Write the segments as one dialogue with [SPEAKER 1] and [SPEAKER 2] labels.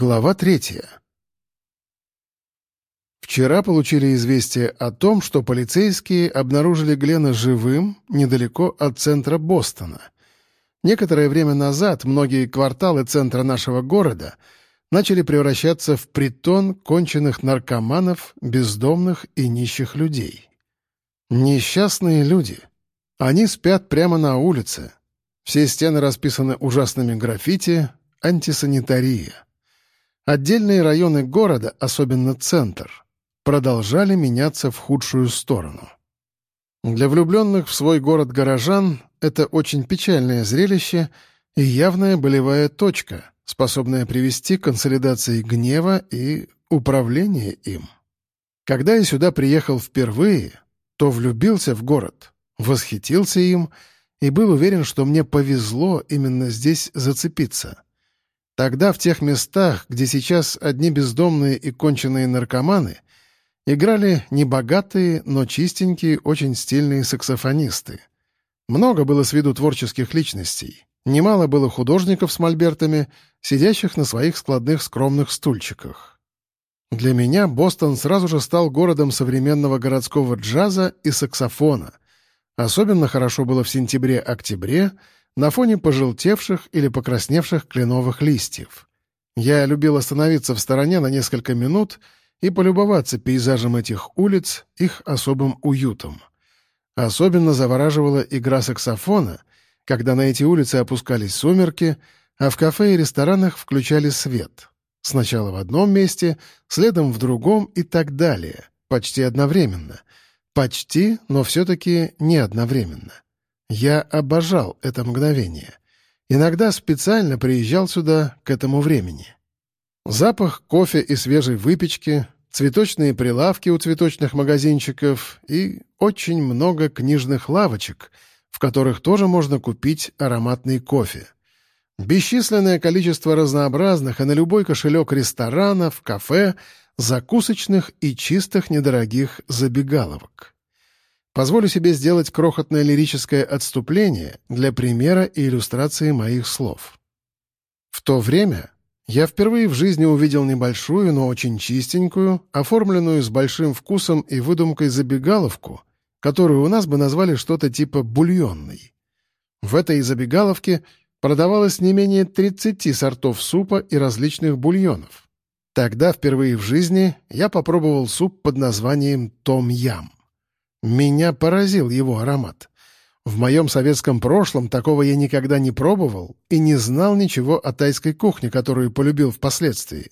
[SPEAKER 1] Глава третья. Вчера получили известие о том, что полицейские обнаружили Глена живым недалеко от центра Бостона. Некоторое время назад многие кварталы центра нашего города начали превращаться в притон конченых наркоманов, бездомных и нищих людей. Несчастные люди. Они спят прямо на улице. Все стены расписаны ужасными граффити, антисанитария. Отдельные районы города, особенно центр, продолжали меняться в худшую сторону. Для влюбленных в свой город горожан это очень печальное зрелище и явная болевая точка, способная привести к консолидации гнева и управления им. Когда я сюда приехал впервые, то влюбился в город, восхитился им и был уверен, что мне повезло именно здесь зацепиться — Тогда в тех местах, где сейчас одни бездомные и конченые наркоманы, играли небогатые, но чистенькие, очень стильные саксофонисты. Много было с виду творческих личностей. Немало было художников с мольбертами, сидящих на своих складных скромных стульчиках. Для меня Бостон сразу же стал городом современного городского джаза и саксофона. Особенно хорошо было в сентябре-октябре — на фоне пожелтевших или покрасневших кленовых листьев. Я любил остановиться в стороне на несколько минут и полюбоваться пейзажем этих улиц, их особым уютом. Особенно завораживала игра саксофона, когда на эти улицы опускались сумерки, а в кафе и ресторанах включали свет. Сначала в одном месте, следом в другом и так далее, почти одновременно. Почти, но все-таки не одновременно. Я обожал это мгновение. Иногда специально приезжал сюда к этому времени. Запах кофе и свежей выпечки, цветочные прилавки у цветочных магазинчиков и очень много книжных лавочек, в которых тоже можно купить ароматный кофе. Бесчисленное количество разнообразных и на любой кошелек ресторанов, кафе, закусочных и чистых недорогих забегаловок. Позволю себе сделать крохотное лирическое отступление для примера и иллюстрации моих слов. В то время я впервые в жизни увидел небольшую, но очень чистенькую, оформленную с большим вкусом и выдумкой забегаловку, которую у нас бы назвали что-то типа бульонной. В этой забегаловке продавалось не менее 30 сортов супа и различных бульонов. Тогда впервые в жизни я попробовал суп под названием «Том-Ям». Меня поразил его аромат. В моем советском прошлом такого я никогда не пробовал и не знал ничего о тайской кухне, которую полюбил впоследствии.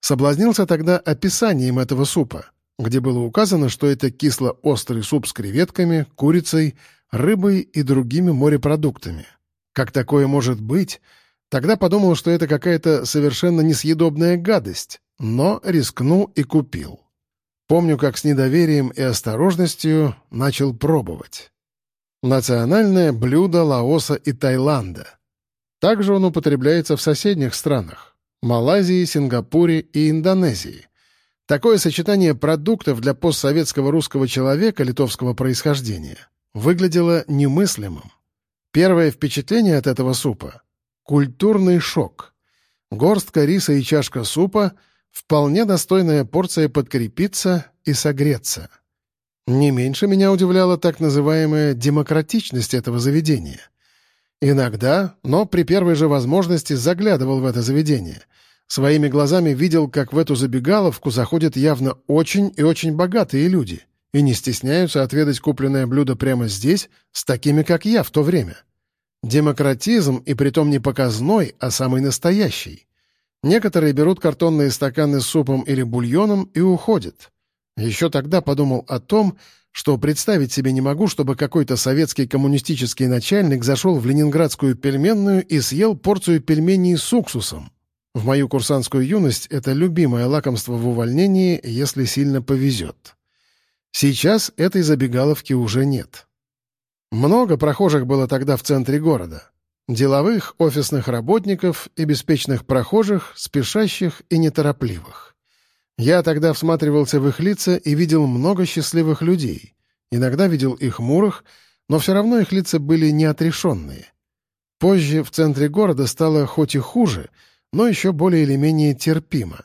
[SPEAKER 1] Соблазнился тогда описанием этого супа, где было указано, что это кисло-острый суп с креветками, курицей, рыбой и другими морепродуктами. Как такое может быть? Тогда подумал, что это какая-то совершенно несъедобная гадость, но рискнул и купил. Помню, как с недоверием и осторожностью начал пробовать. Национальное блюдо Лаоса и Таиланда. Также он употребляется в соседних странах — Малайзии, Сингапуре и Индонезии. Такое сочетание продуктов для постсоветского русского человека литовского происхождения выглядело немыслимым. Первое впечатление от этого супа — культурный шок. Горстка риса и чашка супа — Вполне достойная порция подкрепиться и согреться. Не меньше меня удивляла так называемая демократичность этого заведения. Иногда, но при первой же возможности заглядывал в это заведение. Своими глазами видел, как в эту забегаловку заходят явно очень и очень богатые люди и не стесняются отведать купленное блюдо прямо здесь с такими, как я в то время. Демократизм, и притом не показной, а самый настоящий. Некоторые берут картонные стаканы с супом или бульоном и уходят. Еще тогда подумал о том, что представить себе не могу, чтобы какой-то советский коммунистический начальник зашел в ленинградскую пельменную и съел порцию пельменей с уксусом. В мою курсантскую юность это любимое лакомство в увольнении, если сильно повезет. Сейчас этой забегаловки уже нет. Много прохожих было тогда в центре города. Деловых, офисных работников и беспечных прохожих, спешащих и неторопливых. Я тогда всматривался в их лица и видел много счастливых людей. Иногда видел их мурых, но все равно их лица были неотрешенные. Позже в центре города стало хоть и хуже, но еще более или менее терпимо.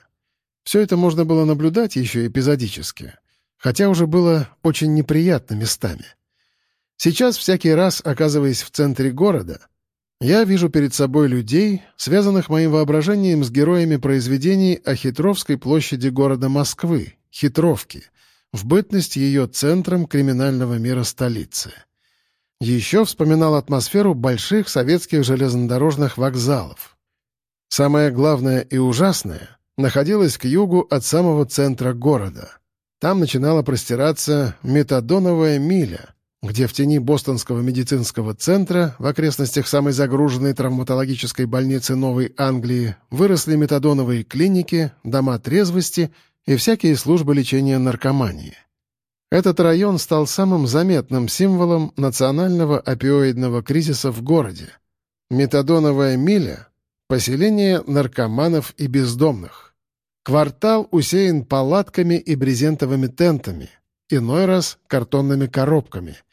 [SPEAKER 1] Все это можно было наблюдать еще эпизодически, хотя уже было очень неприятно местами. Сейчас, всякий раз, оказываясь в центре города, я вижу перед собой людей, связанных моим воображением с героями произведений о Хитровской площади города Москвы, Хитровки, в бытность ее центром криминального мира столицы. Еще вспоминал атмосферу больших советских железнодорожных вокзалов. Самое главное и ужасное находилось к югу от самого центра города. Там начинала простираться метадоновая миля — где в тени Бостонского медицинского центра в окрестностях самой загруженной травматологической больницы Новой Англии выросли метадоновые клиники, дома трезвости и всякие службы лечения наркомании. Этот район стал самым заметным символом национального опиоидного кризиса в городе. Метадоновая миля — поселение наркоманов и бездомных. Квартал усеян палатками и брезентовыми тентами, иной раз — картонными коробками —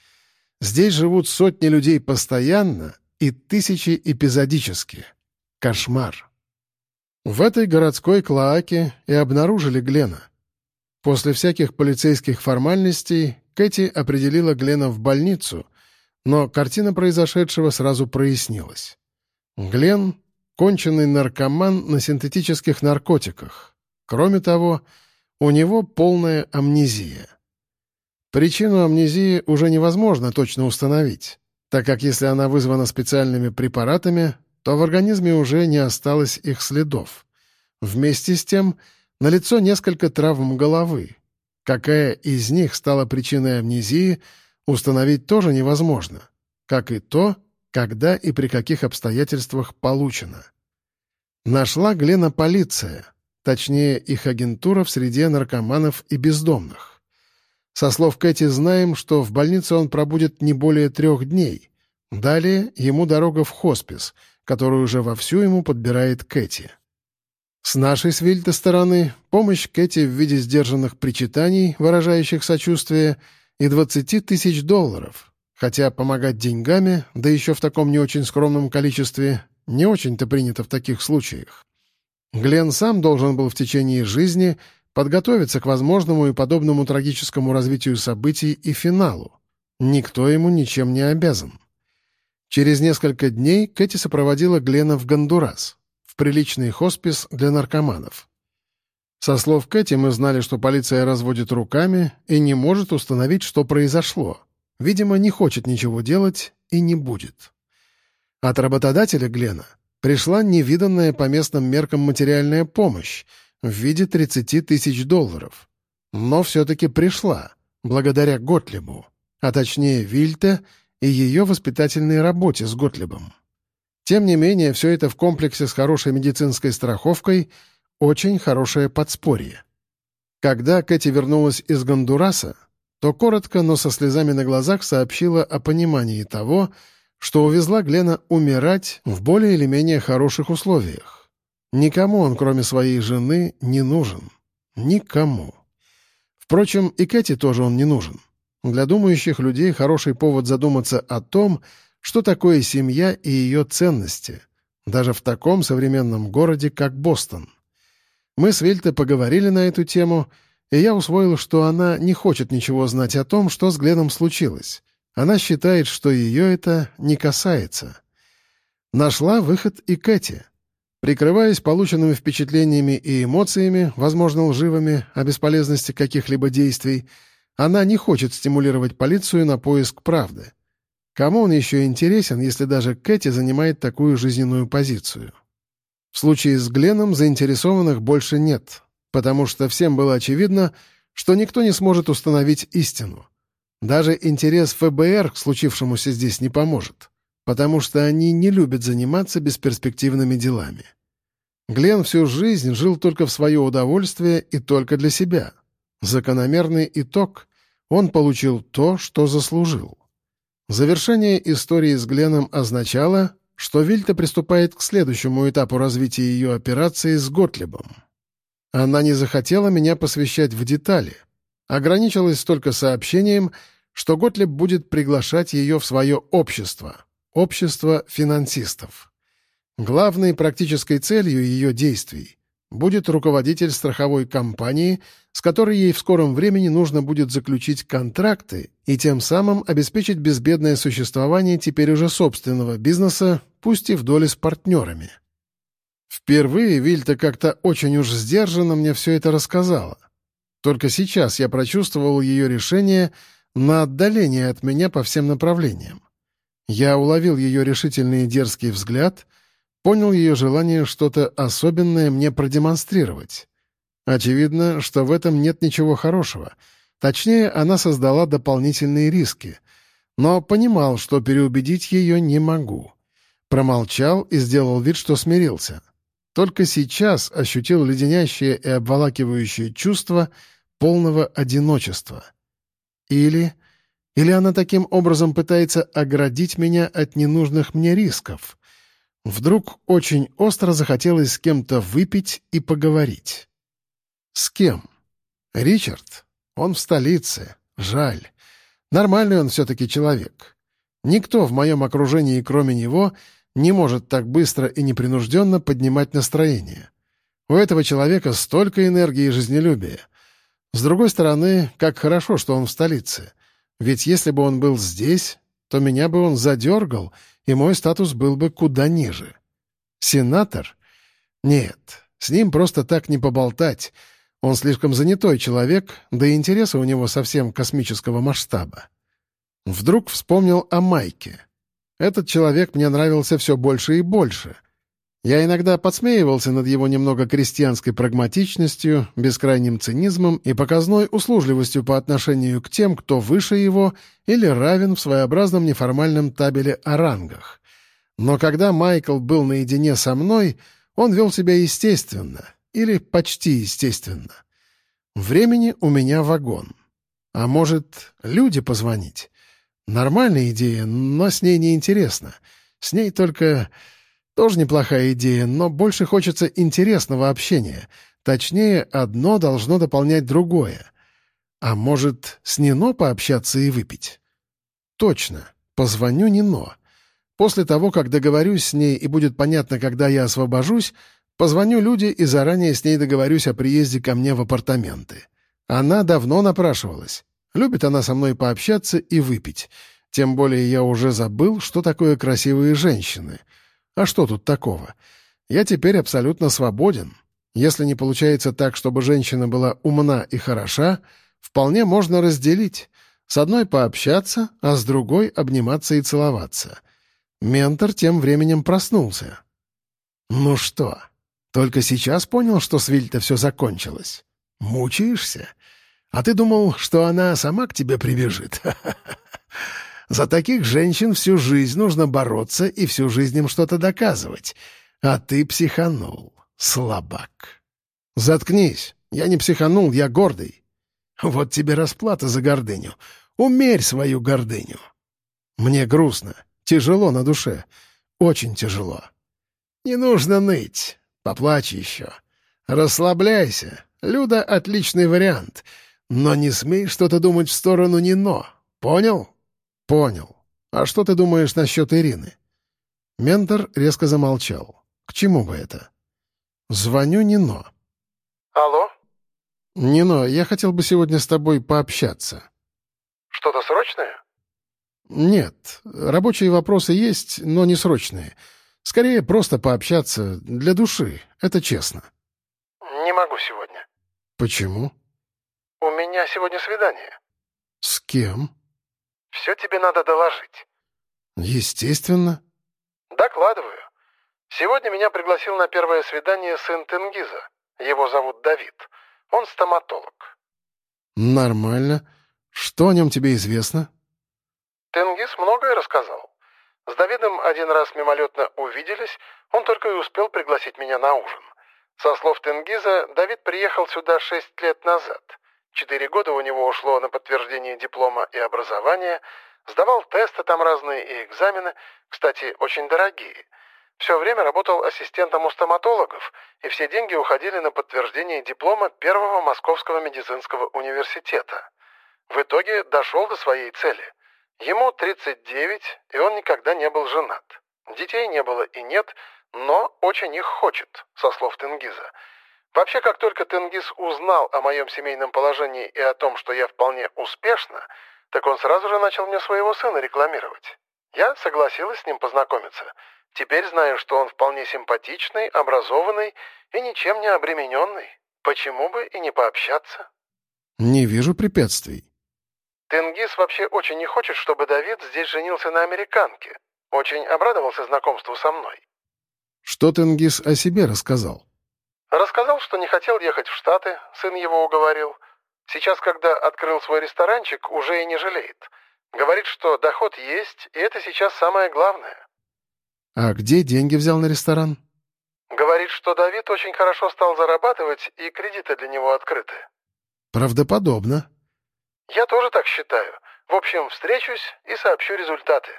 [SPEAKER 1] Здесь живут сотни людей постоянно и тысячи эпизодически. Кошмар. В этой городской клоаке и обнаружили Глена. После всяких полицейских формальностей Кэти определила Глена в больницу, но картина произошедшего сразу прояснилась. Глен — конченый наркоман на синтетических наркотиках. Кроме того, у него полная амнезия. Причину амнезии уже невозможно точно установить, так как если она вызвана специальными препаратами, то в организме уже не осталось их следов. Вместе с тем, налицо несколько травм головы. Какая из них стала причиной амнезии, установить тоже невозможно, как и то, когда и при каких обстоятельствах получено. Нашла Глена полиция, точнее их агентура в среде наркоманов и бездомных. Со слов Кэти знаем, что в больнице он пробудет не более трех дней. Далее ему дорога в хоспис, которую уже вовсю ему подбирает Кэти. С нашей с стороны помощь Кэти в виде сдержанных причитаний, выражающих сочувствие, и 20 тысяч долларов. Хотя помогать деньгами, да еще в таком не очень скромном количестве, не очень-то принято в таких случаях. Глен сам должен был в течение жизни подготовиться к возможному и подобному трагическому развитию событий и финалу. Никто ему ничем не обязан. Через несколько дней Кэти сопроводила Глена в Гондурас, в приличный хоспис для наркоманов. Со слов Кэти мы знали, что полиция разводит руками и не может установить, что произошло. Видимо, не хочет ничего делать и не будет. От работодателя Глена пришла невиданная по местным меркам материальная помощь, в виде 30 тысяч долларов. Но все-таки пришла, благодаря Готлибу, а точнее Вильте и ее воспитательной работе с Готлибом. Тем не менее, все это в комплексе с хорошей медицинской страховкой очень хорошее подспорье. Когда Кэти вернулась из Гондураса, то коротко, но со слезами на глазах сообщила о понимании того, что увезла Глена умирать в более или менее хороших условиях. Никому он, кроме своей жены, не нужен. Никому. Впрочем, и Кэти тоже он не нужен. Для думающих людей хороший повод задуматься о том, что такое семья и ее ценности, даже в таком современном городе, как Бостон. Мы с Вильте поговорили на эту тему, и я усвоил, что она не хочет ничего знать о том, что с Гленом случилось. Она считает, что ее это не касается. Нашла выход и Кэти — Прикрываясь полученными впечатлениями и эмоциями, возможно, лживыми, о бесполезности каких-либо действий, она не хочет стимулировать полицию на поиск правды. Кому он еще интересен, если даже Кэти занимает такую жизненную позицию? В случае с Гленом заинтересованных больше нет, потому что всем было очевидно, что никто не сможет установить истину. Даже интерес ФБР к случившемуся здесь не поможет, потому что они не любят заниматься бесперспективными делами. Глен всю жизнь жил только в свое удовольствие и только для себя. Закономерный итог — он получил то, что заслужил. Завершение истории с Гленом означало, что Вильта приступает к следующему этапу развития ее операции с Готлибом. Она не захотела меня посвящать в детали, ограничилась только сообщением, что Готлиб будет приглашать ее в свое общество — общество финансистов. Главной практической целью ее действий будет руководитель страховой компании, с которой ей в скором времени нужно будет заключить контракты и тем самым обеспечить безбедное существование теперь уже собственного бизнеса, пусть и в доле с партнерами. Впервые Вильта как-то очень уж сдержанно мне все это рассказала. Только сейчас я прочувствовал ее решение на отдаление от меня по всем направлениям. Я уловил ее решительный и дерзкий взгляд, понял ее желание что-то особенное мне продемонстрировать. Очевидно, что в этом нет ничего хорошего. Точнее, она создала дополнительные риски. Но понимал, что переубедить ее не могу. Промолчал и сделал вид, что смирился. Только сейчас ощутил леденящее и обволакивающее чувство полного одиночества. Или... Или она таким образом пытается оградить меня от ненужных мне рисков. Вдруг очень остро захотелось с кем-то выпить и поговорить. С кем? Ричард? Он в столице. Жаль. Нормальный он все-таки человек. Никто в моем окружении, кроме него, не может так быстро и непринужденно поднимать настроение. У этого человека столько энергии и жизнелюбия. С другой стороны, как хорошо, что он в столице. Ведь если бы он был здесь, то меня бы он задергал, и мой статус был бы куда ниже. Сенатор? Нет, с ним просто так не поболтать. Он слишком занятой человек, да и интересы у него совсем космического масштаба. Вдруг вспомнил о Майке. Этот человек мне нравился все больше и больше. Я иногда подсмеивался над его немного крестьянской прагматичностью, бескрайним цинизмом и показной услужливостью по отношению к тем, кто выше его или равен в своеобразном неформальном табеле о рангах. Но когда Майкл был наедине со мной, он вел себя естественно, или почти естественно. Времени у меня вагон. А может, люди позвонить? Нормальная идея, но с ней неинтересно. С ней только... Тоже неплохая идея, но больше хочется интересного общения. Точнее, одно должно дополнять другое. А может, с Нино пообщаться и выпить? Точно. Позвоню Нино. После того, как договорюсь с ней и будет понятно, когда я освобожусь, позвоню Люде и заранее с ней договорюсь о приезде ко мне в апартаменты. Она давно напрашивалась. Любит она со мной пообщаться и выпить. Тем более я уже забыл, что такое красивые женщины — а что тут такого? Я теперь абсолютно свободен. Если не получается так, чтобы женщина была умна и хороша, вполне можно разделить. С одной пообщаться, а с другой обниматься и целоваться. Ментор тем временем проснулся. «Ну что, только сейчас понял, что с Вильта все закончилось? Мучаешься? А ты думал, что она сама к тебе прибежит? За таких женщин всю жизнь нужно бороться и всю жизнь им что-то доказывать. А ты психанул, слабак. Заткнись. Я не психанул, я гордый. Вот тебе расплата за гордыню. Умерь свою гордыню. Мне грустно, тяжело на душе. Очень тяжело. Не нужно ныть. Поплачь еще. Расслабляйся. Люда — отличный вариант. Но не смей что-то думать в сторону Нино. Понял? «Понял. А что ты думаешь насчет Ирины?» Ментор резко замолчал. «К чему бы это?» «Звоню Нино».
[SPEAKER 2] «Алло?»
[SPEAKER 1] «Нино, я хотел бы сегодня с тобой пообщаться».
[SPEAKER 2] «Что-то срочное?»
[SPEAKER 1] «Нет. Рабочие вопросы есть, но не срочные. Скорее, просто пообщаться для души. Это честно».
[SPEAKER 2] «Не могу сегодня».
[SPEAKER 1] «Почему?»
[SPEAKER 2] «У меня сегодня свидание».
[SPEAKER 1] «С кем?»
[SPEAKER 2] Все тебе надо доложить».
[SPEAKER 1] «Естественно».
[SPEAKER 2] «Докладываю. Сегодня меня пригласил на первое свидание сын Тенгиза. Его зовут Давид. Он стоматолог».
[SPEAKER 1] «Нормально. Что о нем тебе известно?»
[SPEAKER 2] Тенгиз многое рассказал. С Давидом один раз мимолетно увиделись, он только и успел пригласить меня на ужин. Со слов Тенгиза, Давид приехал сюда шесть лет назад. Четыре года у него ушло на подтверждение диплома и образования, сдавал тесты там разные и экзамены, кстати, очень дорогие. Все время работал ассистентом у стоматологов, и все деньги уходили на подтверждение диплома Первого Московского медицинского университета. В итоге дошел до своей цели. Ему 39, и он никогда не был женат. Детей не было и нет, но очень их хочет, со слов Тенгиза. Вообще, как только Тенгиз узнал о моем семейном положении и о том, что я вполне успешна, так он сразу же начал мне своего сына рекламировать. Я согласилась с ним познакомиться. Теперь знаю, что он вполне симпатичный, образованный и ничем не обремененный. Почему бы и не пообщаться?
[SPEAKER 1] Не вижу препятствий.
[SPEAKER 2] Тенгиз вообще очень не хочет, чтобы Давид здесь женился на американке. Очень обрадовался знакомству со мной.
[SPEAKER 1] Что Тенгиз о себе рассказал?
[SPEAKER 2] Рассказал, что не хотел ехать в Штаты, сын его уговорил. Сейчас, когда открыл свой ресторанчик, уже и не жалеет. Говорит, что доход есть, и это сейчас самое главное.
[SPEAKER 1] А где деньги взял на ресторан?
[SPEAKER 2] Говорит, что Давид очень хорошо стал зарабатывать, и кредиты для него открыты.
[SPEAKER 1] Правдоподобно.
[SPEAKER 2] Я тоже так считаю. В общем, встречусь и сообщу результаты.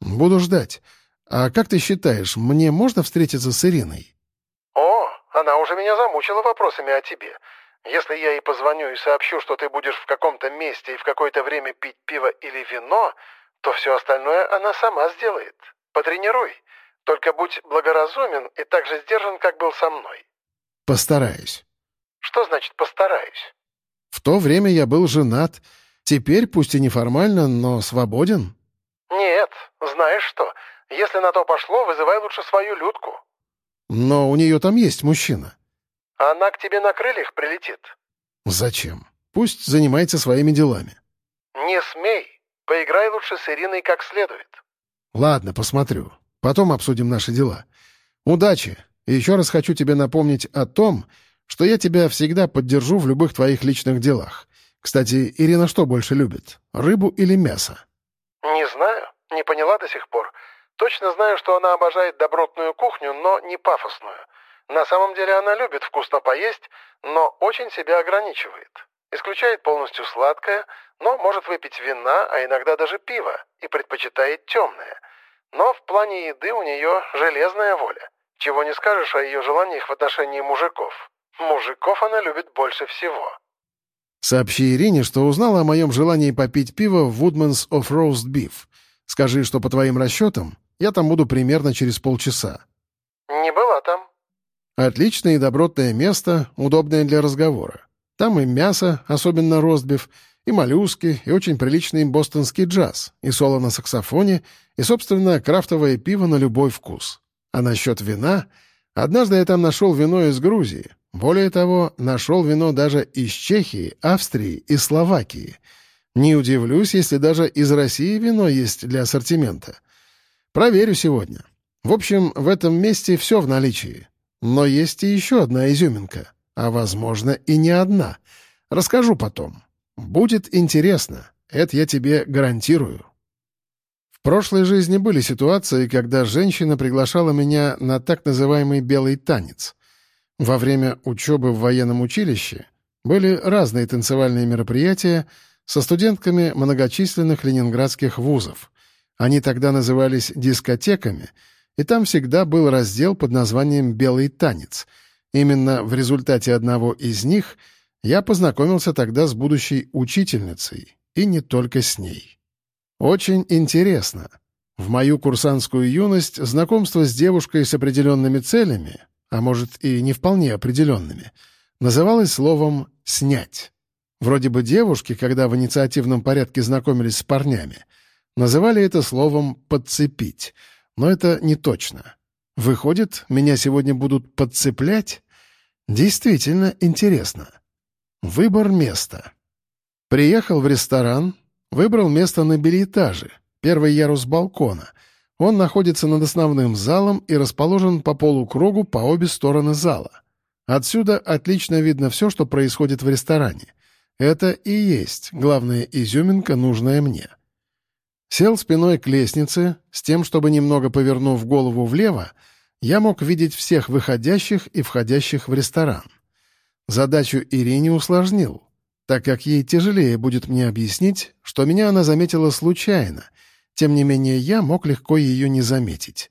[SPEAKER 1] Буду ждать. А как ты считаешь, мне можно встретиться с Ириной?
[SPEAKER 2] О, она уже меня замучила вопросами о тебе. Если я ей позвоню и сообщу, что ты будешь в каком-то месте и в какое-то время пить пиво или вино, то все остальное она сама сделает. Потренируй. Только будь благоразумен и так же сдержан, как был со мной.
[SPEAKER 1] Постараюсь.
[SPEAKER 2] Что значит «постараюсь»?
[SPEAKER 1] В то время я был женат. Теперь, пусть и неформально, но свободен.
[SPEAKER 2] Нет, знаешь что, если на то пошло, вызывай лучше свою Людку.
[SPEAKER 1] Но у нее там есть мужчина.
[SPEAKER 2] Она к тебе на крыльях прилетит.
[SPEAKER 1] Зачем? Пусть занимается своими делами.
[SPEAKER 2] Не смей. Поиграй лучше с Ириной как следует.
[SPEAKER 1] Ладно, посмотрю. Потом обсудим наши дела. Удачи. И еще раз хочу тебе напомнить о том, что я тебя всегда поддержу в любых твоих личных делах. Кстати, Ирина что больше любит, рыбу или мясо?
[SPEAKER 2] Не знаю, не поняла до сих пор. Точно знаю, что она обожает добротную кухню, но не пафосную. На самом деле она любит вкусно поесть, но очень себя ограничивает. Исключает полностью сладкое, но может выпить вина, а иногда даже пиво, и предпочитает темное. Но в плане еды у нее железная воля. Чего не скажешь о ее желаниях в отношении мужиков. Мужиков она любит больше всего.
[SPEAKER 1] Сообщи Ирине, что узнала о моем желании попить пиво в Woodman's of Roast Beef. Скажи, что по твоим расчетам я там буду примерно через полчаса.
[SPEAKER 2] Не была там.
[SPEAKER 1] Отличное и добротное место, удобное для разговора. Там и мясо, особенно ростбиф, и моллюски, и очень приличный бостонский джаз, и соло на саксофоне, и, собственно, крафтовое пиво на любой вкус. А насчет вина... Однажды я там нашел вино из Грузии. Более того, нашел вино даже из Чехии, Австрии и Словакии. Не удивлюсь, если даже из России вино есть для ассортимента. Проверю сегодня. В общем, в этом месте все в наличии. Но есть и еще одна изюминка. А, возможно, и не одна. Расскажу потом. Будет интересно. Это я тебе гарантирую. В прошлой жизни были ситуации, когда женщина приглашала меня на так называемый «белый танец». Во время учебы в военном училище были разные танцевальные мероприятия со студентками многочисленных ленинградских вузов. Они тогда назывались дискотеками, и там всегда был раздел под названием «Белый танец». Именно в результате одного из них я познакомился тогда с будущей учительницей, и не только с ней. Очень интересно. В мою курсантскую юность знакомство с девушкой с определенными целями, а может и не вполне определенными, называлось словом «снять». Вроде бы девушки, когда в инициативном порядке знакомились с парнями, Называли это словом «подцепить», но это не точно. Выходит, меня сегодня будут подцеплять? Действительно интересно. Выбор места. Приехал в ресторан, выбрал место на билетаже, первый ярус балкона. Он находится над основным залом и расположен по полукругу по обе стороны зала. Отсюда отлично видно все, что происходит в ресторане. Это и есть главная изюминка, нужная мне. Сел спиной к лестнице, с тем, чтобы, немного повернув голову влево, я мог видеть всех выходящих и входящих в ресторан. Задачу Ирине усложнил, так как ей тяжелее будет мне объяснить, что меня она заметила случайно, тем не менее я мог легко ее не заметить.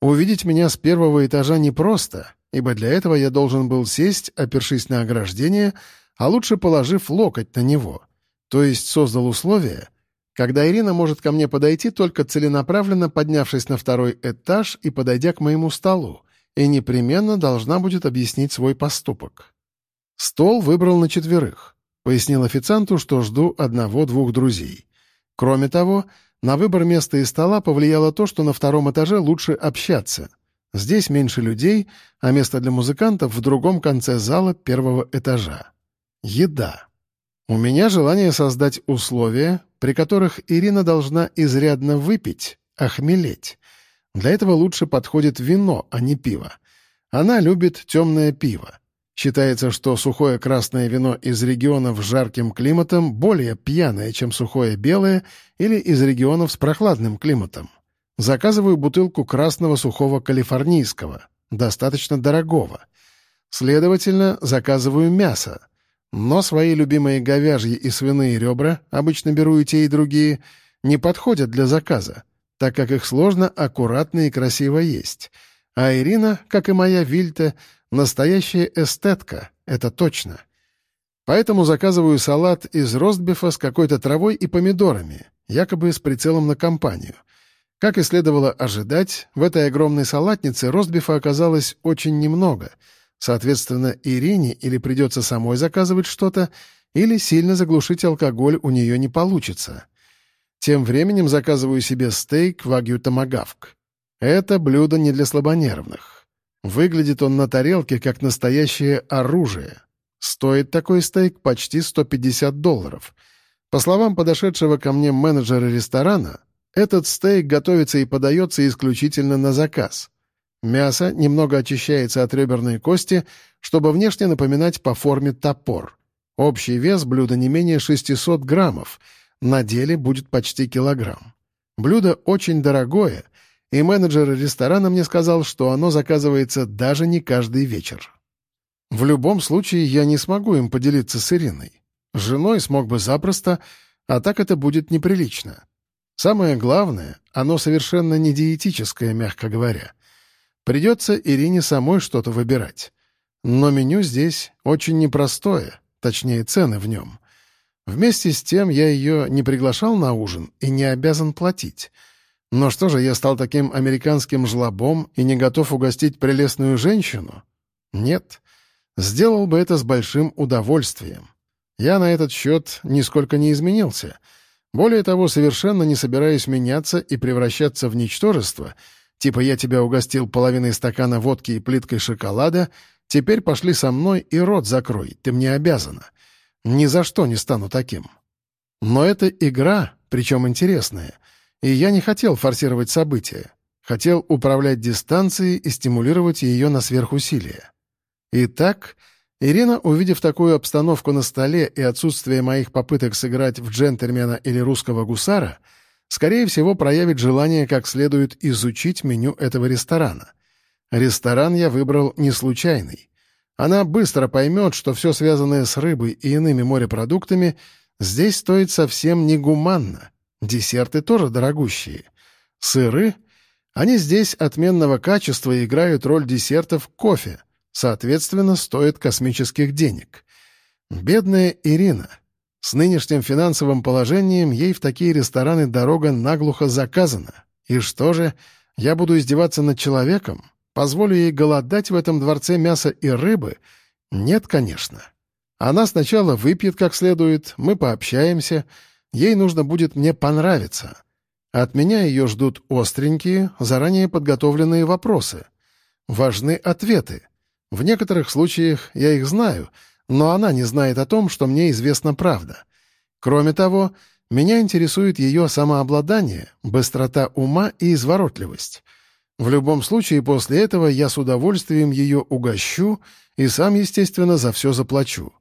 [SPEAKER 1] Увидеть меня с первого этажа непросто, ибо для этого я должен был сесть, опершись на ограждение, а лучше положив локоть на него, то есть создал условия, когда Ирина может ко мне подойти, только целенаправленно поднявшись на второй этаж и подойдя к моему столу, и непременно должна будет объяснить свой поступок. Стол выбрал на четверых. Пояснил официанту, что жду одного-двух друзей. Кроме того, на выбор места и стола повлияло то, что на втором этаже лучше общаться. Здесь меньше людей, а место для музыкантов в другом конце зала первого этажа. Еда. У меня желание создать условия, при которых Ирина должна изрядно выпить, охмелеть. Для этого лучше подходит вино, а не пиво. Она любит темное пиво. Считается, что сухое красное вино из регионов с жарким климатом более пьяное, чем сухое белое или из регионов с прохладным климатом. Заказываю бутылку красного сухого калифорнийского, достаточно дорогого. Следовательно, заказываю мясо. Но свои любимые говяжьи и свиные ребра, обычно беру и те, и другие, не подходят для заказа, так как их сложно аккуратно и красиво есть. А Ирина, как и моя Вильта, настоящая эстетка, это точно. Поэтому заказываю салат из ростбифа с какой-то травой и помидорами, якобы с прицелом на компанию. Как и следовало ожидать, в этой огромной салатнице ростбифа оказалось очень немного — Соответственно, Ирине или придется самой заказывать что-то, или сильно заглушить алкоголь у нее не получится. Тем временем заказываю себе стейк вагю томагавк. Это блюдо не для слабонервных. Выглядит он на тарелке как настоящее оружие. Стоит такой стейк почти 150 долларов. По словам подошедшего ко мне менеджера ресторана, этот стейк готовится и подается исключительно на заказ. Мясо немного очищается от реберной кости, чтобы внешне напоминать по форме топор. Общий вес блюда не менее 600 граммов, на деле будет почти килограмм. Блюдо очень дорогое, и менеджер ресторана мне сказал, что оно заказывается даже не каждый вечер. В любом случае я не смогу им поделиться с Ириной. С женой смог бы запросто, а так это будет неприлично. Самое главное, оно совершенно не диетическое, мягко говоря — Придется Ирине самой что-то выбирать. Но меню здесь очень непростое, точнее, цены в нем. Вместе с тем я ее не приглашал на ужин и не обязан платить. Но что же, я стал таким американским жлобом и не готов угостить прелестную женщину? Нет. Сделал бы это с большим удовольствием. Я на этот счет нисколько не изменился. Более того, совершенно не собираюсь меняться и превращаться в ничтожество — Типа я тебя угостил половиной стакана водки и плиткой шоколада, теперь пошли со мной и рот закрой, ты мне обязана. Ни за что не стану таким. Но это игра, причем интересная, и я не хотел форсировать события. Хотел управлять дистанцией и стимулировать ее на сверхусилие. Итак, Ирина, увидев такую обстановку на столе и отсутствие моих попыток сыграть в джентльмена или русского гусара — скорее всего, проявит желание как следует изучить меню этого ресторана. Ресторан я выбрал не случайный. Она быстро поймет, что все связанное с рыбой и иными морепродуктами здесь стоит совсем негуманно. Десерты тоже дорогущие. Сыры? Они здесь отменного качества играют роль десертов кофе, соответственно, стоят космических денег. Бедная Ирина — с нынешним финансовым положением ей в такие рестораны дорога наглухо заказана. И что же, я буду издеваться над человеком? Позволю ей голодать в этом дворце мяса и рыбы? Нет, конечно. Она сначала выпьет как следует, мы пообщаемся. Ей нужно будет мне понравиться. От меня ее ждут остренькие, заранее подготовленные вопросы. Важны ответы. В некоторых случаях я их знаю — но она не знает о том, что мне известна правда. Кроме того, меня интересует ее самообладание, быстрота ума и изворотливость. В любом случае, после этого я с удовольствием ее угощу и сам, естественно, за все заплачу.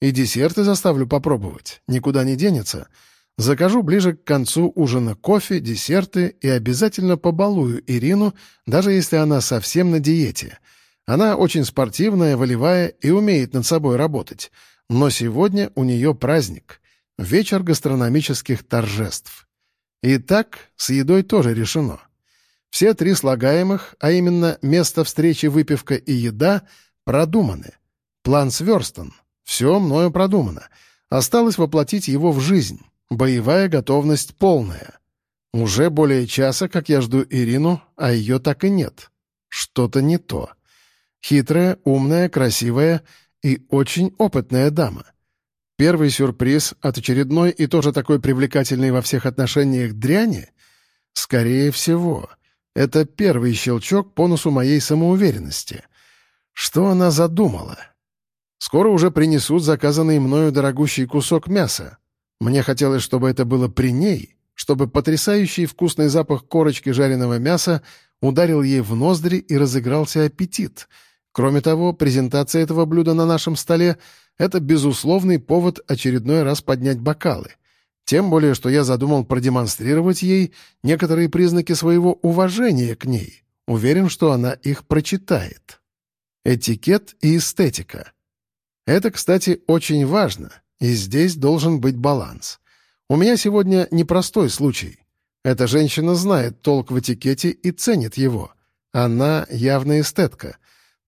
[SPEAKER 1] И десерты заставлю попробовать, никуда не денется. Закажу ближе к концу ужина кофе, десерты и обязательно побалую Ирину, даже если она совсем на диете — она очень спортивная, волевая и умеет над собой работать. Но сегодня у нее праздник — вечер гастрономических торжеств. И так с едой тоже решено. Все три слагаемых, а именно место встречи, выпивка и еда, продуманы. План сверстан. Все мною продумано. Осталось воплотить его в жизнь. Боевая готовность полная. Уже более часа, как я жду Ирину, а ее так и нет. Что-то не то. Хитрая, умная, красивая и очень опытная дама. Первый сюрприз от очередной и тоже такой привлекательной во всех отношениях дряни? Скорее всего. Это первый щелчок по носу моей самоуверенности. Что она задумала? Скоро уже принесут заказанный мною дорогущий кусок мяса. Мне хотелось, чтобы это было при ней, чтобы потрясающий вкусный запах корочки жареного мяса ударил ей в ноздри и разыгрался аппетит. Кроме того, презентация этого блюда на нашем столе — это безусловный повод очередной раз поднять бокалы. Тем более, что я задумал продемонстрировать ей некоторые признаки своего уважения к ней. Уверен, что она их прочитает. Этикет и эстетика. Это, кстати, очень важно, и здесь должен быть баланс. У меня сегодня непростой случай. Эта женщина знает толк в этикете и ценит его. Она явная эстетка.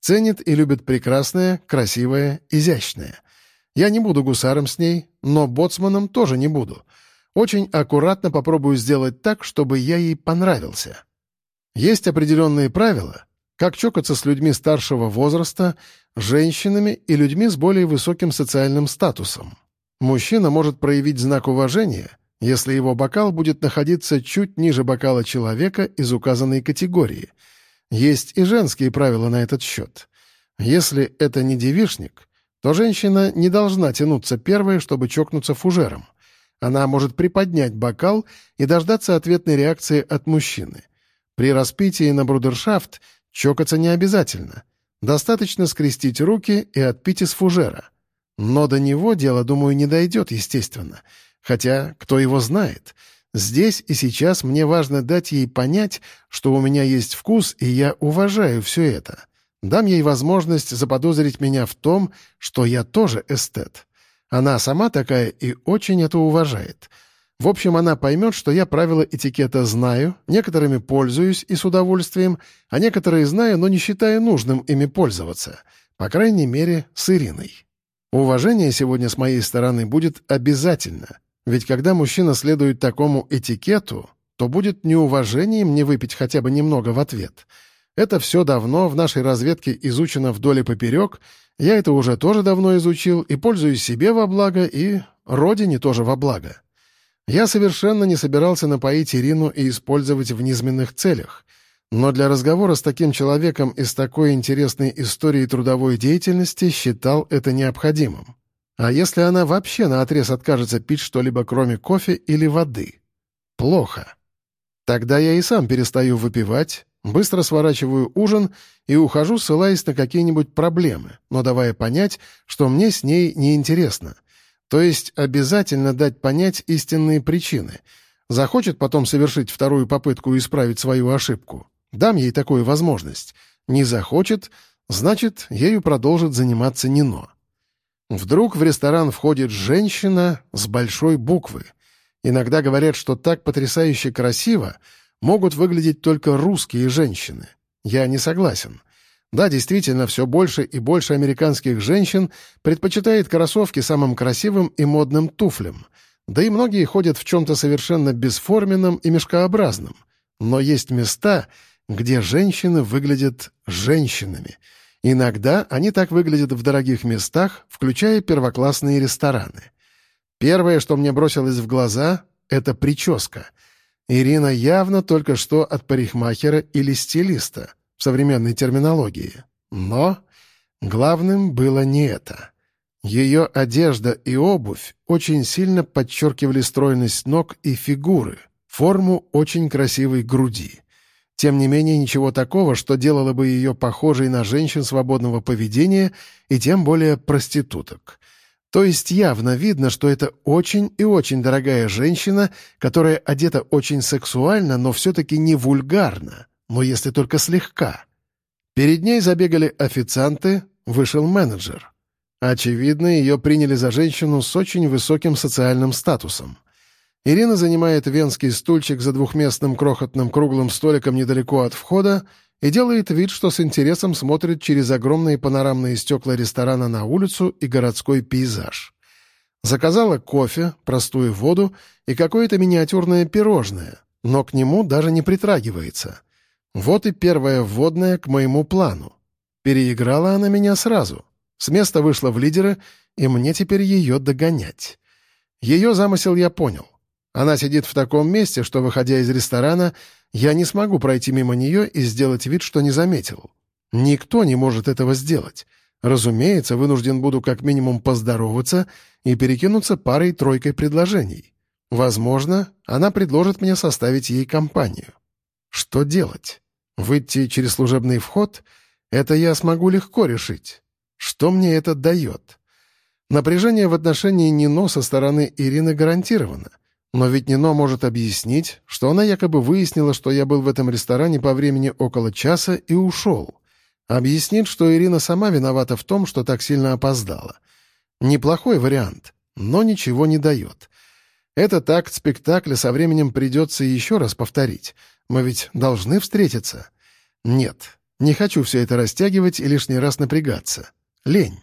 [SPEAKER 1] Ценит и любит прекрасное, красивое, изящное. Я не буду гусаром с ней, но боцманом тоже не буду. Очень аккуратно попробую сделать так, чтобы я ей понравился. Есть определенные правила, как чокаться с людьми старшего возраста, женщинами и людьми с более высоким социальным статусом. Мужчина может проявить знак уважения, если его бокал будет находиться чуть ниже бокала человека из указанной категории. Есть и женские правила на этот счет. Если это не девишник, то женщина не должна тянуться первой, чтобы чокнуться фужером. Она может приподнять бокал и дождаться ответной реакции от мужчины. При распитии на брудершафт чокаться не обязательно. Достаточно скрестить руки и отпить из фужера — но до него дело, думаю, не дойдет, естественно. Хотя, кто его знает. Здесь и сейчас мне важно дать ей понять, что у меня есть вкус, и я уважаю все это. Дам ей возможность заподозрить меня в том, что я тоже эстет. Она сама такая и очень это уважает. В общем, она поймет, что я правила этикета знаю, некоторыми пользуюсь и с удовольствием, а некоторые знаю, но не считаю нужным ими пользоваться. По крайней мере, с Ириной. Уважение сегодня с моей стороны будет обязательно, ведь когда мужчина следует такому этикету, то будет неуважением не выпить хотя бы немного в ответ. Это все давно в нашей разведке изучено вдоль и поперек, я это уже тоже давно изучил и пользуюсь себе во благо, и родине тоже во благо. Я совершенно не собирался напоить Ирину и использовать в низменных целях — но для разговора с таким человеком из такой интересной истории трудовой деятельности считал это необходимым. А если она вообще наотрез откажется пить что-либо кроме кофе или воды? Плохо. Тогда я и сам перестаю выпивать, быстро сворачиваю ужин и ухожу, ссылаясь на какие-нибудь проблемы, но давая понять, что мне с ней неинтересно. То есть обязательно дать понять истинные причины. Захочет потом совершить вторую попытку исправить свою ошибку. Дам ей такую возможность. Не захочет, значит, ею продолжит заниматься Нино. Вдруг в ресторан входит женщина с большой буквы. Иногда говорят, что так потрясающе красиво могут выглядеть только русские женщины. Я не согласен. Да, действительно, все больше и больше американских женщин предпочитает кроссовки самым красивым и модным туфлям. Да и многие ходят в чем-то совершенно бесформенном и мешкообразном. Но есть места, где женщины выглядят женщинами. Иногда они так выглядят в дорогих местах, включая первоклассные рестораны. Первое, что мне бросилось в глаза, — это прическа. Ирина явно только что от парикмахера или стилиста в современной терминологии. Но главным было не это. Ее одежда и обувь очень сильно подчеркивали стройность ног и фигуры, форму очень красивой груди. Тем не менее, ничего такого, что делало бы ее похожей на женщин свободного поведения и тем более проституток. То есть явно видно, что это очень и очень дорогая женщина, которая одета очень сексуально, но все-таки не вульгарно, но если только слегка. Перед ней забегали официанты, вышел менеджер. Очевидно, ее приняли за женщину с очень высоким социальным статусом. Ирина занимает венский стульчик за двухместным крохотным круглым столиком недалеко от входа и делает вид, что с интересом смотрит через огромные панорамные стекла ресторана на улицу и городской пейзаж. Заказала кофе, простую воду и какое-то миниатюрное пирожное, но к нему даже не притрагивается. Вот и первая вводная к моему плану. Переиграла она меня сразу. С места вышла в лидеры, и мне теперь ее догонять. Ее замысел я понял. Она сидит в таком месте, что, выходя из ресторана, я не смогу пройти мимо нее и сделать вид, что не заметил. Никто не может этого сделать. Разумеется, вынужден буду как минимум поздороваться и перекинуться парой-тройкой предложений. Возможно, она предложит мне составить ей компанию. Что делать? Выйти через служебный вход? Это я смогу легко решить. Что мне это дает? Напряжение в отношении Нино со стороны Ирины гарантировано. Но ведь Нино может объяснить, что она якобы выяснила, что я был в этом ресторане по времени около часа и ушел. Объяснит, что Ирина сама виновата в том, что так сильно опоздала. Неплохой вариант, но ничего не дает. Этот акт спектакля со временем придется еще раз повторить. Мы ведь должны встретиться. Нет, не хочу все это растягивать и лишний раз напрягаться. Лень.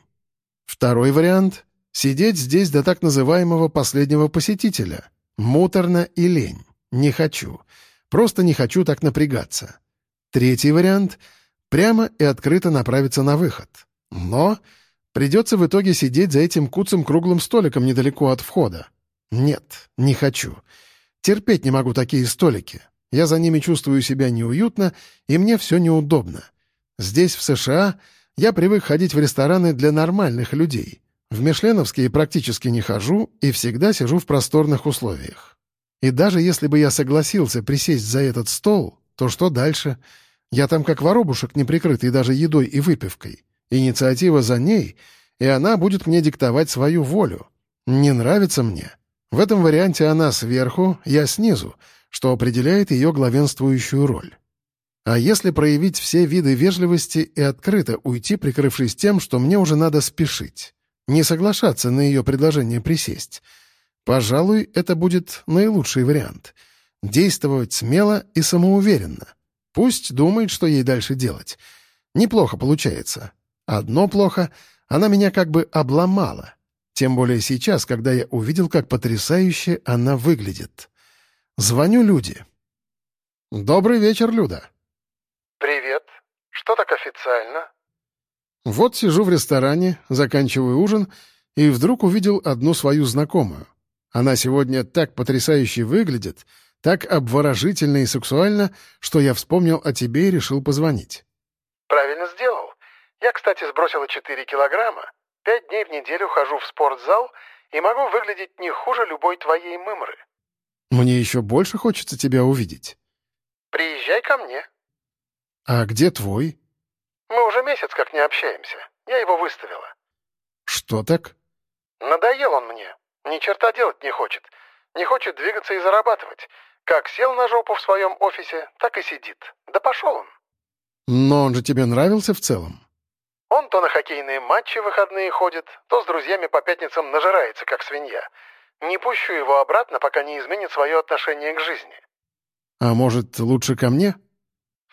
[SPEAKER 1] Второй вариант — сидеть здесь до так называемого последнего посетителя. Муторно и лень. Не хочу. Просто не хочу так напрягаться. Третий вариант — прямо и открыто направиться на выход. Но придется в итоге сидеть за этим куцым круглым столиком недалеко от входа. Нет, не хочу. Терпеть не могу такие столики. Я за ними чувствую себя неуютно, и мне все неудобно. Здесь, в США, я привык ходить в рестораны для нормальных людей. В Мишленовские практически не хожу и всегда сижу в просторных условиях. И даже если бы я согласился присесть за этот стол, то что дальше? Я там как воробушек неприкрытый даже едой и выпивкой. Инициатива за ней, и она будет мне диктовать свою волю. Не нравится мне. В этом варианте она сверху, я снизу, что определяет ее главенствующую роль. А если проявить все виды вежливости и открыто уйти, прикрывшись тем, что мне уже надо спешить? Не соглашаться на ее предложение присесть? Пожалуй, это будет наилучший вариант. Действовать смело и самоуверенно. Пусть думает, что ей дальше делать. Неплохо получается. Одно плохо — она меня как бы обломала. Тем более сейчас, когда я увидел, как потрясающе она выглядит. Звоню Люде. «Добрый вечер, Люда».
[SPEAKER 2] «Привет. Что так официально?»
[SPEAKER 1] Вот сижу в ресторане, заканчиваю ужин, и вдруг увидел одну свою знакомую. Она сегодня так потрясающе выглядит, так обворожительно и сексуально, что я вспомнил о тебе и решил позвонить.
[SPEAKER 2] «Правильно сделал. Я, кстати, сбросила 4 килограмма. Пять дней в неделю хожу в спортзал и могу выглядеть не хуже любой твоей мымры».
[SPEAKER 1] «Мне еще больше хочется тебя увидеть».
[SPEAKER 2] «Приезжай ко мне».
[SPEAKER 1] «А где твой?»
[SPEAKER 2] «Мы уже месяц как не общаемся. Я его выставила».
[SPEAKER 1] «Что так?»
[SPEAKER 2] «Надоел он мне. Ни черта делать не хочет. Не хочет двигаться и зарабатывать. Как сел на жопу в своем офисе, так и сидит. Да пошел он».
[SPEAKER 1] «Но он же тебе нравился в целом?»
[SPEAKER 2] Он то на хоккейные матчи выходные ходит, то с друзьями по пятницам нажирается, как свинья. Не пущу его обратно, пока не изменит свое отношение к жизни».
[SPEAKER 1] «А может, лучше ко мне?»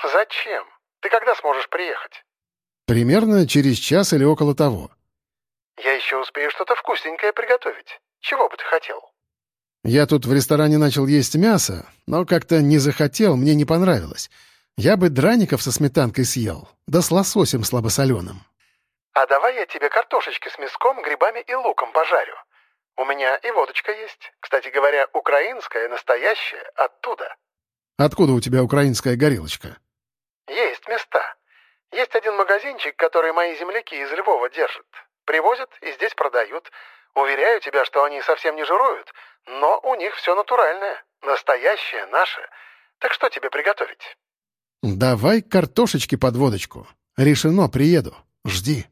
[SPEAKER 2] «Зачем? Ты когда сможешь приехать?»
[SPEAKER 1] «Примерно через час или около того».
[SPEAKER 2] «Я еще успею что-то вкусненькое приготовить. Чего бы ты хотел?»
[SPEAKER 1] «Я тут в ресторане начал есть мясо, но как-то не захотел, мне не понравилось. Я бы драников со сметанкой съел, да с лососем слабосоленым».
[SPEAKER 2] «А давай я тебе картошечки с мяском, грибами и луком пожарю. У меня и водочка есть. Кстати говоря, украинская, настоящая, оттуда».
[SPEAKER 1] «Откуда у тебя украинская горелочка?»
[SPEAKER 2] «Есть места. Есть один магазинчик, который мои земляки из Львова держат. Привозят и здесь продают. Уверяю тебя, что они совсем не жируют, но у них все натуральное, настоящее, наше. Так что тебе приготовить?»
[SPEAKER 1] «Давай картошечки под водочку. Решено, приеду. Жди».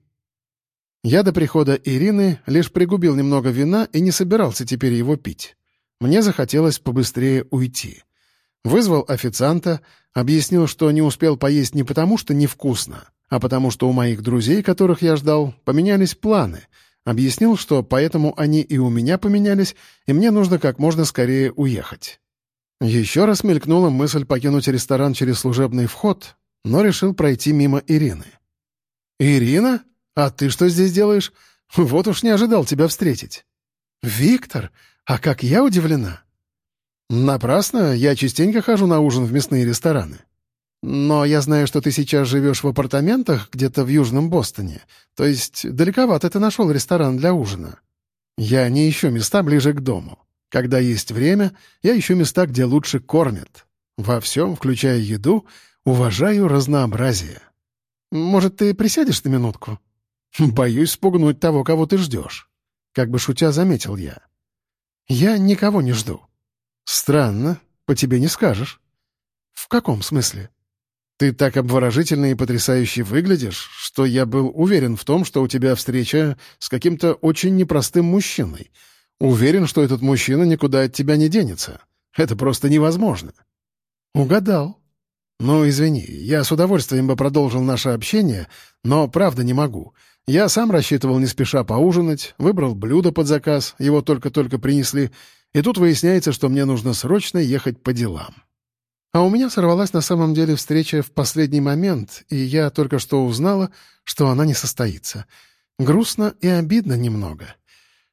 [SPEAKER 1] Я до прихода Ирины лишь пригубил немного вина и не собирался теперь его пить. Мне захотелось побыстрее уйти. Вызвал официанта, объяснил, что не успел поесть не потому, что невкусно, а потому что у моих друзей, которых я ждал, поменялись планы. Объяснил, что поэтому они и у меня поменялись, и мне нужно как можно скорее уехать. Еще раз мелькнула мысль покинуть ресторан через служебный вход, но решил пройти мимо Ирины. «Ирина?» «А ты что здесь делаешь? Вот уж не ожидал тебя встретить». «Виктор, а как я удивлена!» «Напрасно, я частенько хожу на ужин в мясные рестораны. Но я знаю, что ты сейчас живешь в апартаментах где-то в Южном Бостоне. То есть далековато ты нашел ресторан для ужина. Я не ищу места ближе к дому. Когда есть время, я ищу места, где лучше кормят. Во всем, включая еду, уважаю разнообразие. Может, ты присядешь на минутку? Боюсь спугнуть того, кого ты ждешь. Как бы шутя заметил я. Я никого не жду. Странно, по тебе не скажешь. В каком смысле? Ты так обворожительно и потрясающе выглядишь, что я был уверен в том, что у тебя встреча с каким-то очень непростым мужчиной. Уверен, что этот мужчина никуда от тебя не денется. Это просто невозможно. Угадал. Ну, извини, я с удовольствием бы продолжил наше общение, но правда не могу. Я сам рассчитывал не спеша поужинать, выбрал блюдо под заказ, его только-только принесли, и тут выясняется, что мне нужно срочно ехать по делам. А у меня сорвалась на самом деле встреча в последний момент, и я только что узнала, что она не состоится. Грустно и обидно немного.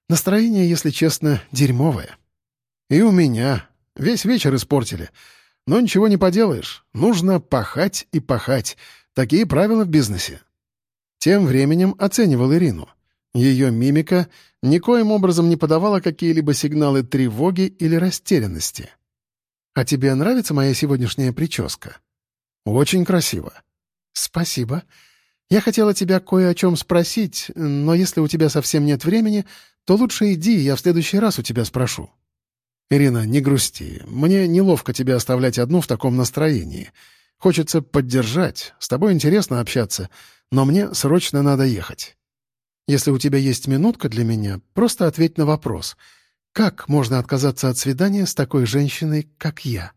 [SPEAKER 1] Настроение, если честно, дерьмовое. И у меня. Весь вечер испортили. Но ничего не поделаешь. Нужно пахать и пахать. Такие правила в бизнесе. Тем временем оценивал Ирину. Ее мимика никоим образом не подавала какие-либо сигналы тревоги или растерянности. «А тебе нравится моя сегодняшняя прическа?» «Очень красиво». «Спасибо. Я хотела тебя кое о чем спросить, но если у тебя совсем нет времени, то лучше иди, я в следующий раз у тебя спрошу». «Ирина, не грусти. Мне неловко тебя оставлять одну в таком настроении. Хочется поддержать, с тобой интересно общаться, но мне срочно надо ехать. Если у тебя есть минутка для меня, просто ответь на вопрос — как можно отказаться от свидания с такой женщиной, как я?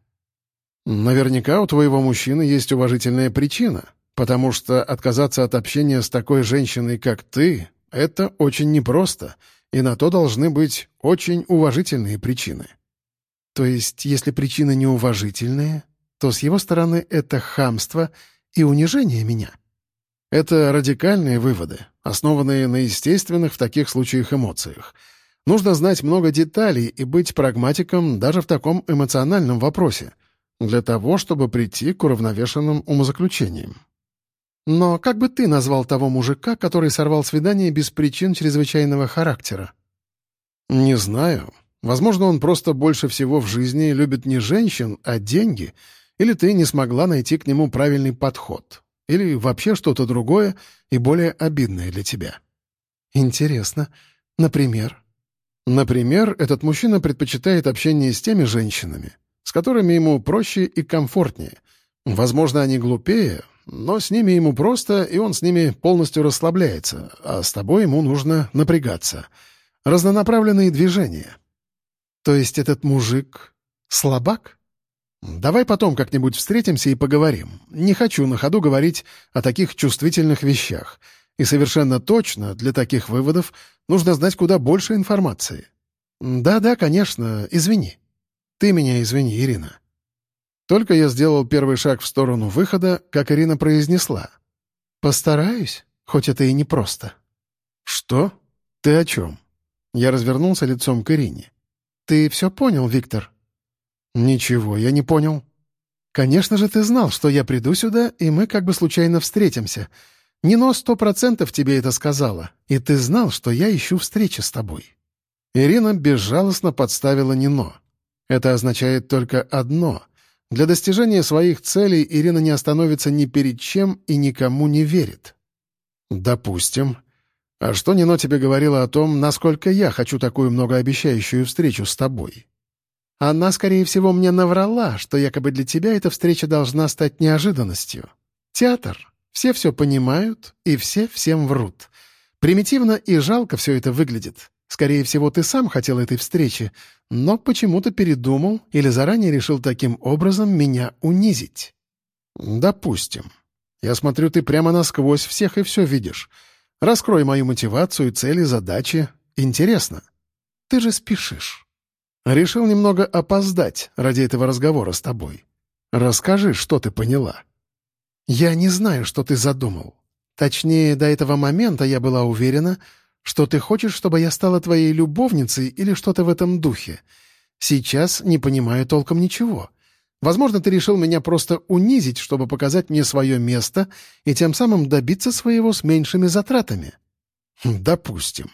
[SPEAKER 1] Наверняка у твоего мужчины есть уважительная причина, потому что отказаться от общения с такой женщиной, как ты, это очень непросто, и на то должны быть очень уважительные причины. То есть, если причины неуважительные, то с его стороны это хамство и унижение меня. Это радикальные выводы, основанные на естественных в таких случаях эмоциях — Нужно знать много деталей и быть прагматиком даже в таком эмоциональном вопросе, для того, чтобы прийти к уравновешенным умозаключениям. Но как бы ты назвал того мужика, который сорвал свидание без причин чрезвычайного характера? Не знаю. Возможно, он просто больше всего в жизни любит не женщин, а деньги, или ты не смогла найти к нему правильный подход, или вообще что-то другое и более обидное для тебя. Интересно. Например? Например, этот мужчина предпочитает общение с теми женщинами, с которыми ему проще и комфортнее. Возможно, они глупее, но с ними ему просто, и он с ними полностью расслабляется, а с тобой ему нужно напрягаться. Разнонаправленные движения. То есть этот мужик слабак? Давай потом как-нибудь встретимся и поговорим. Не хочу на ходу говорить о таких чувствительных вещах — и совершенно точно для таких выводов нужно знать куда больше информации. Да-да, конечно, извини. Ты меня извини, Ирина. Только я сделал первый шаг в сторону выхода, как Ирина произнесла. «Постараюсь, хоть это и непросто». «Что? Ты о чем?» Я развернулся лицом к Ирине. «Ты все понял, Виктор?» «Ничего, я не понял». «Конечно же, ты знал, что я приду сюда, и мы как бы случайно встретимся. Нино сто процентов тебе это сказала, и ты знал, что я ищу встречи с тобой». Ирина безжалостно подставила Нино. Это означает только одно. Для достижения своих целей Ирина не остановится ни перед чем и никому не верит. «Допустим. А что Нино тебе говорила о том, насколько я хочу такую многообещающую встречу с тобой?» Она, скорее всего, мне наврала, что якобы для тебя эта встреча должна стать неожиданностью. Театр. Все все понимают, и все всем врут. Примитивно и жалко все это выглядит. Скорее всего, ты сам хотел этой встречи, но почему-то передумал или заранее решил таким образом меня унизить. Допустим. Я смотрю, ты прямо насквозь всех и все видишь. Раскрой мою мотивацию, цели, задачи. Интересно. Ты же спешишь. Решил немного опоздать ради этого разговора с тобой. Расскажи, что ты поняла. «Я не знаю, что ты задумал. Точнее, до этого момента я была уверена, что ты хочешь, чтобы я стала твоей любовницей или что-то в этом духе. Сейчас не понимаю толком ничего. Возможно, ты решил меня просто унизить, чтобы показать мне свое место и тем самым добиться своего с меньшими затратами. Хм, допустим.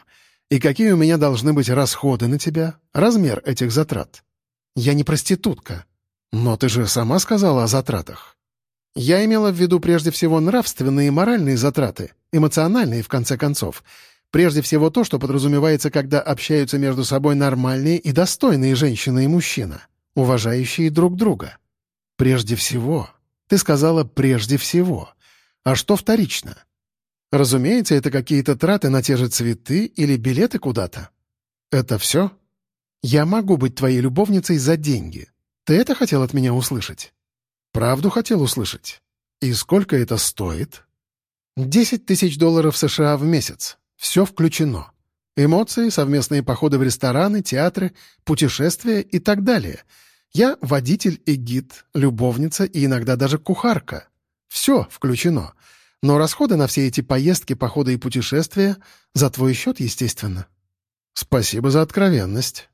[SPEAKER 1] И какие у меня должны быть расходы на тебя? Размер этих затрат? Я не проститутка. Но ты же сама сказала о затратах. Я имела в виду прежде всего нравственные и моральные затраты, эмоциональные, в конце концов. Прежде всего то, что подразумевается, когда общаются между собой нормальные и достойные женщина и мужчина, уважающие друг друга. Прежде всего. Ты сказала «прежде всего». А что вторично? Разумеется, это какие-то траты на те же цветы или билеты куда-то. Это все? Я могу быть твоей любовницей за деньги. Ты это хотел от меня услышать? Правду хотел услышать. И сколько это стоит? Десять тысяч долларов США в месяц. Все включено. Эмоции, совместные походы в рестораны, театры, путешествия и так далее. Я водитель и гид, любовница и иногда даже кухарка. Все включено. Но расходы на все эти поездки, походы и путешествия за твой счет, естественно. Спасибо за откровенность.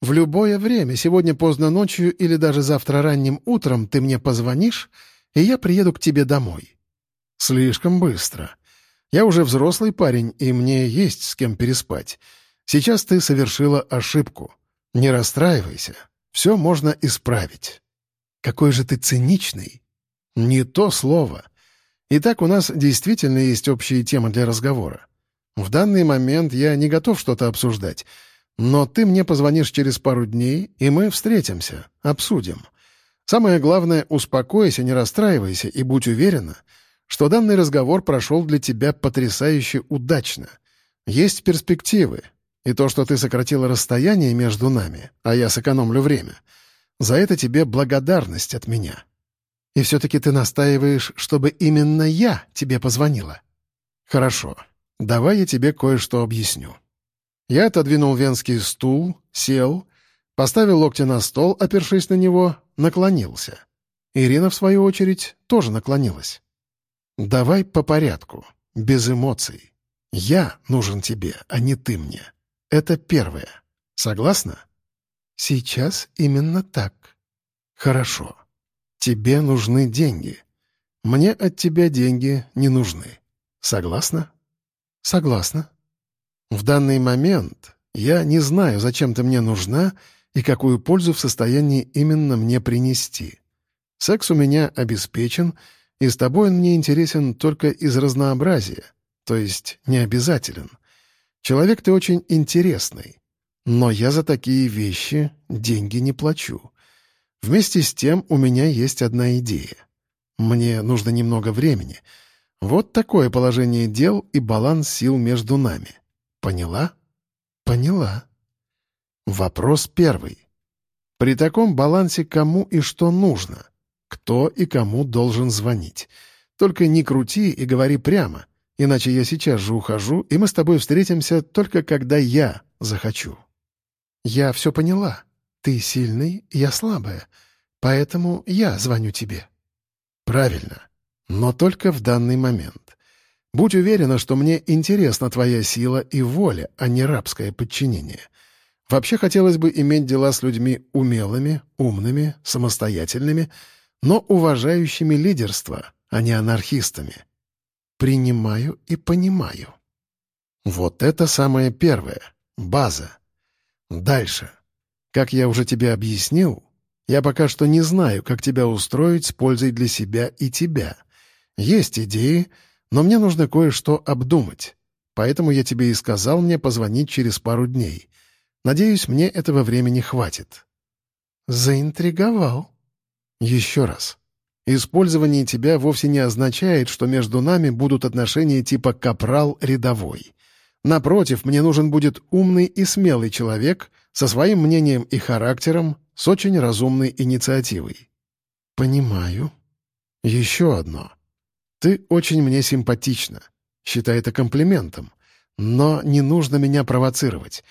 [SPEAKER 1] В любое время, сегодня поздно ночью или даже завтра ранним утром ты мне позвонишь, и я приеду к тебе домой. Слишком быстро. Я уже взрослый парень, и мне есть с кем переспать. Сейчас ты совершила ошибку. Не расстраивайся. Все можно исправить. Какой же ты циничный. Не то слово. Итак, у нас действительно есть общие темы для разговора. В данный момент я не готов что-то обсуждать, но ты мне позвонишь через пару дней, и мы встретимся, обсудим. Самое главное, успокойся, не расстраивайся и будь уверена, что данный разговор прошел для тебя потрясающе удачно. Есть перспективы, и то, что ты сократила расстояние между нами, а я сэкономлю время, за это тебе благодарность от меня. И все-таки ты настаиваешь, чтобы именно я тебе позвонила. Хорошо. Давай я тебе кое-что объясню. Я отодвинул венский стул, сел, поставил локти на стол, опершись на него, наклонился. Ирина, в свою очередь, тоже наклонилась. «Давай по порядку, без эмоций. Я нужен тебе, а не ты мне. Это первое. Согласна?» «Сейчас именно так. Хорошо. Тебе нужны деньги. Мне от тебя деньги не нужны. Согласна? Согласна. В данный момент я не знаю, зачем ты мне нужна и какую пользу в состоянии именно мне принести. Секс у меня обеспечен, и с тобой он мне интересен только из разнообразия, то есть не обязателен. Человек ты очень интересный, но я за такие вещи деньги не плачу. Вместе с тем у меня есть одна идея. Мне нужно немного времени. Вот такое положение дел и баланс сил между нами. Поняла? Поняла. Вопрос первый. При таком балансе кому и что нужно? Кто и кому должен звонить? Только не крути и говори прямо, иначе я сейчас же ухожу, и мы с тобой встретимся только когда я захочу. Я все поняла. Ты сильный, я слабая, поэтому я звоню тебе». «Правильно, но только в данный момент. Будь уверена, что мне интересна твоя сила и воля, а не рабское подчинение. Вообще хотелось бы иметь дела с людьми умелыми, умными, самостоятельными, но уважающими лидерство, а не анархистами. Принимаю и понимаю. Вот это самое первое, база. Дальше. Как я уже тебе объяснил, я пока что не знаю, как тебя устроить с пользой для себя и тебя. Есть идеи, но мне нужно кое-что обдумать. Поэтому я тебе и сказал мне позвонить через пару дней. Надеюсь, мне этого времени хватит». «Заинтриговал». «Еще раз. Использование тебя вовсе не означает, что между нами будут отношения типа капрал-рядовой. Напротив, мне нужен будет умный и смелый человек со своим мнением и характером, с очень разумной инициативой. «Понимаю. Еще одно. Ты очень мне симпатична. Считай это комплиментом. Но не нужно меня провоцировать.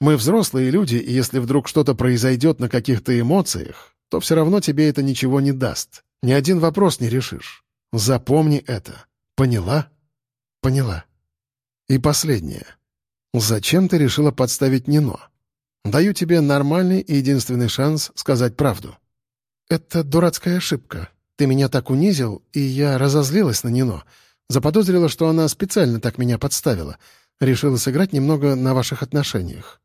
[SPEAKER 1] Мы взрослые люди, и если вдруг что-то произойдет на каких-то эмоциях, то все равно тебе это ничего не даст. Ни один вопрос не решишь. Запомни это. Поняла? Поняла. И последнее. Зачем ты решила подставить Нино? Даю тебе нормальный и единственный шанс сказать правду. Это дурацкая ошибка. Ты меня так унизил, и я разозлилась на Нино. Заподозрила, что она специально так меня подставила. Решила сыграть немного на ваших отношениях.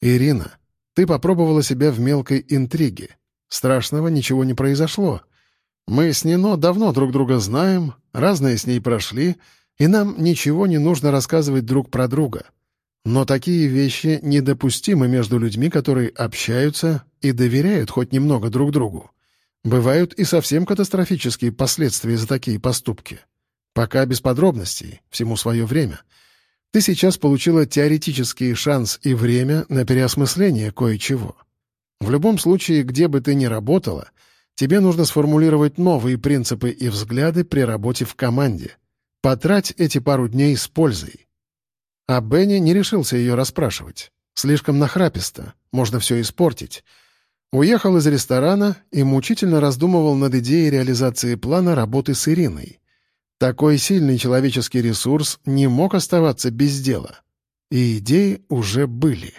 [SPEAKER 1] Ирина, ты попробовала себя в мелкой интриге. Страшного ничего не произошло. Мы с Нино давно друг друга знаем, разные с ней прошли, и нам ничего не нужно рассказывать друг про друга. Но такие вещи недопустимы между людьми, которые общаются и доверяют хоть немного друг другу. Бывают и совсем катастрофические последствия за такие поступки. Пока без подробностей, всему свое время. Ты сейчас получила теоретический шанс и время на переосмысление кое-чего. В любом случае, где бы ты ни работала, тебе нужно сформулировать новые принципы и взгляды при работе в команде. Потрать эти пару дней с пользой. А Бенни не решился ее расспрашивать. Слишком нахраписто, можно все испортить. Уехал из ресторана и мучительно раздумывал над идеей реализации плана работы с Ириной. Такой сильный человеческий ресурс не мог оставаться без дела. И идеи уже были.